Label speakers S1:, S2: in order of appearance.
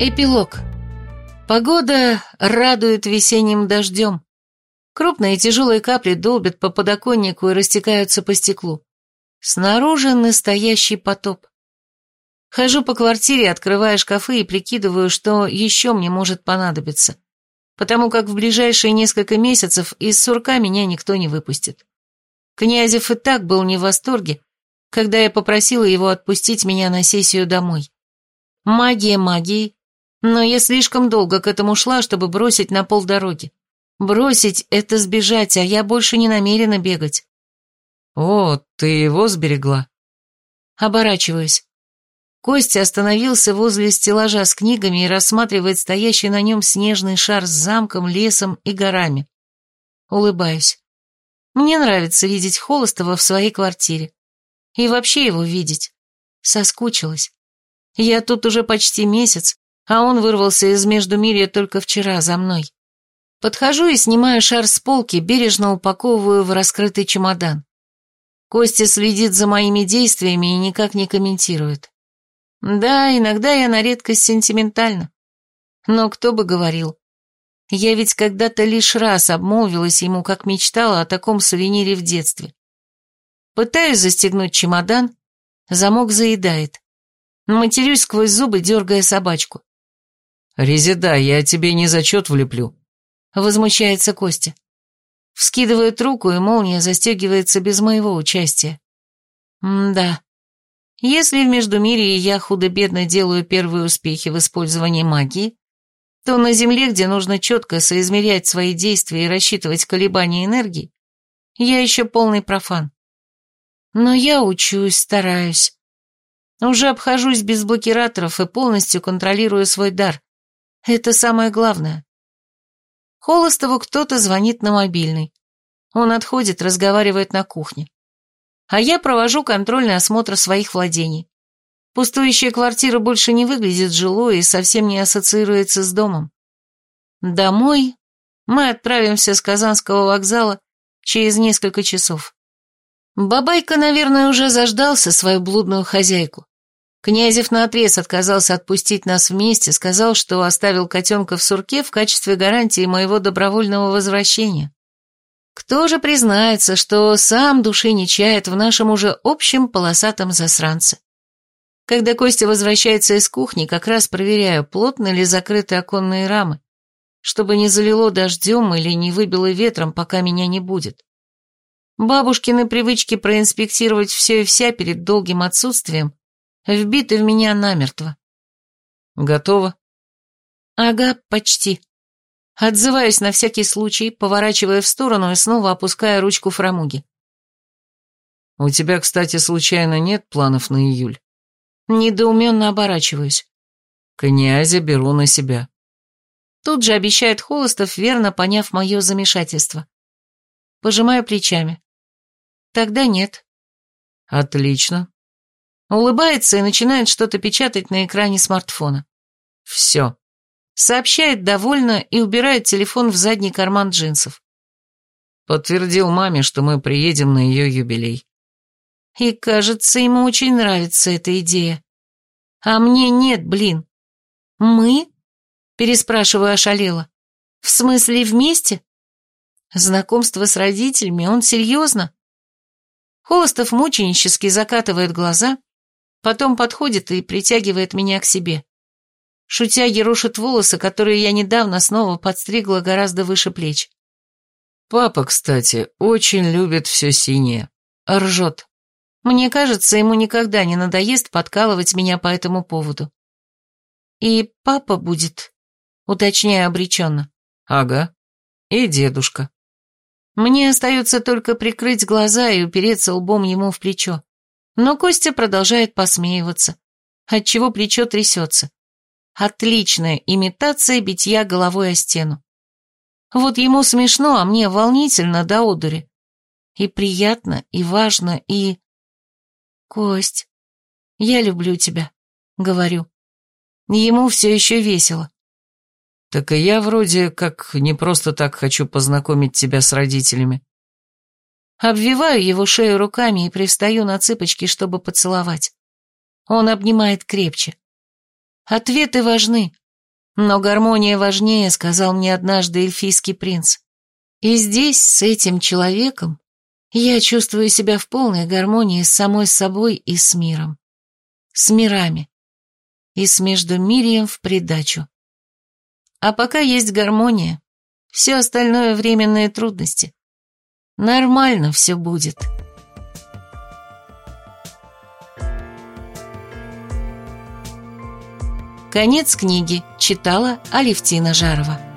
S1: Эпилог. Погода радует весенним дождем. Крупные тяжелые капли долбят по подоконнику и растекаются по стеклу. Снаружи настоящий потоп. Хожу по квартире, открывая шкафы и прикидываю, что еще мне может понадобиться, потому как в ближайшие несколько месяцев из сурка меня никто не выпустит. Князев и так был не в восторге, когда я попросила его отпустить меня на сессию домой. Магия магией, но я слишком долго к этому шла, чтобы бросить на полдороги. Бросить — это сбежать, а я больше не намерена бегать.
S2: «О, ты его сберегла?»
S1: Оборачиваюсь. Костя остановился возле стеллажа с книгами и рассматривает стоящий на нем снежный шар с замком, лесом и горами. Улыбаюсь. Мне нравится видеть Холостова в своей квартире. И вообще его видеть. Соскучилась. Я тут уже почти месяц, а он вырвался из Междумирья только вчера за мной. Подхожу и снимаю шар с полки, бережно упаковываю в раскрытый чемодан. Костя следит за моими действиями и никак не комментирует. Да, иногда я на редкость сентиментальна. Но кто бы говорил. Я ведь когда-то лишь раз обмолвилась ему, как мечтала о таком сувенире в детстве. Пытаюсь застегнуть чемодан, замок заедает. Матерюсь сквозь зубы, дергая собачку.
S2: «Резида, я тебе не зачет влеплю», — возмущается Костя.
S1: Вскидывает руку, и молния застегивается без моего участия. М-да. Если в Междумирье я худо-бедно делаю первые успехи в использовании магии, то на Земле, где нужно четко соизмерять свои действия и рассчитывать колебания энергии, я еще полный профан. Но я учусь, стараюсь. Уже обхожусь без блокираторов и полностью контролирую свой дар, это самое главное. Холостову кто-то звонит на мобильный. Он отходит, разговаривает на кухне. А я провожу контрольный осмотр своих владений. Пустующая квартира больше не выглядит жилой и совсем не ассоциируется с домом. Домой мы отправимся с Казанского вокзала через несколько часов. Бабайка, наверное, уже заждался свою блудную хозяйку. Князев наотрез отказался отпустить нас вместе, сказал, что оставил котенка в сурке в качестве гарантии моего добровольного возвращения. Кто же признается, что сам души не чает в нашем уже общем полосатом засранце? Когда Костя возвращается из кухни, как раз проверяю, плотно ли закрыты оконные рамы, чтобы не залило дождем или не выбило ветром, пока меня не будет. Бабушкины привычки проинспектировать все и вся перед долгим отсутствием вбиты в меня намертво.
S2: Готово?
S1: Ага, почти. Отзываюсь на всякий случай, поворачивая в сторону и снова опуская ручку фрамуги.
S2: У тебя, кстати, случайно нет планов на июль?
S1: Недоуменно оборачиваюсь.
S2: Князя беру на себя.
S1: Тут же обещает Холостов, верно поняв мое замешательство. Пожимаю плечами. Тогда нет.
S2: Отлично.
S1: Улыбается и начинает что-то печатать на экране смартфона.
S2: Все.
S1: Сообщает довольно и убирает телефон в задний карман джинсов.
S2: Подтвердил маме, что мы приедем на ее юбилей.
S1: И, кажется, ему очень нравится эта идея. А мне нет, блин. Мы? Переспрашиваю ошалела. В смысле, вместе? Знакомство с родителями, он серьезно? Холостов мученически закатывает глаза, Потом подходит и притягивает меня к себе. Шутя рушит волосы, которые я недавно снова подстригла гораздо выше плеч.
S2: Папа, кстати, очень любит все синее.
S1: Ржет. Мне кажется, ему никогда не надоест подкалывать меня по этому поводу. И папа будет, уточняя обреченно.
S2: Ага. И дедушка.
S1: Мне остается только прикрыть глаза и упереться лбом ему в плечо. Но Костя продолжает посмеиваться, отчего плечо трясется. Отличная имитация битья головой о стену. Вот ему смешно, а мне волнительно до одури. И приятно, и важно, и... Кость, я люблю тебя, говорю. Ему все еще весело.
S2: Так и я вроде как не просто так хочу познакомить тебя с родителями.
S1: Обвиваю его шею руками и привстаю на цыпочки, чтобы поцеловать. Он обнимает крепче. Ответы важны. Но гармония важнее, сказал мне однажды эльфийский принц. И здесь, с этим человеком, я чувствую себя в полной гармонии с самой собой и с миром. С мирами. И с Междумирием в придачу. А пока есть гармония, все остальное временные трудности. Нормально все будет. Конец книги читала Алевтина Жарова.